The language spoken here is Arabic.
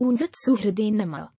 ونذت سهر دينما.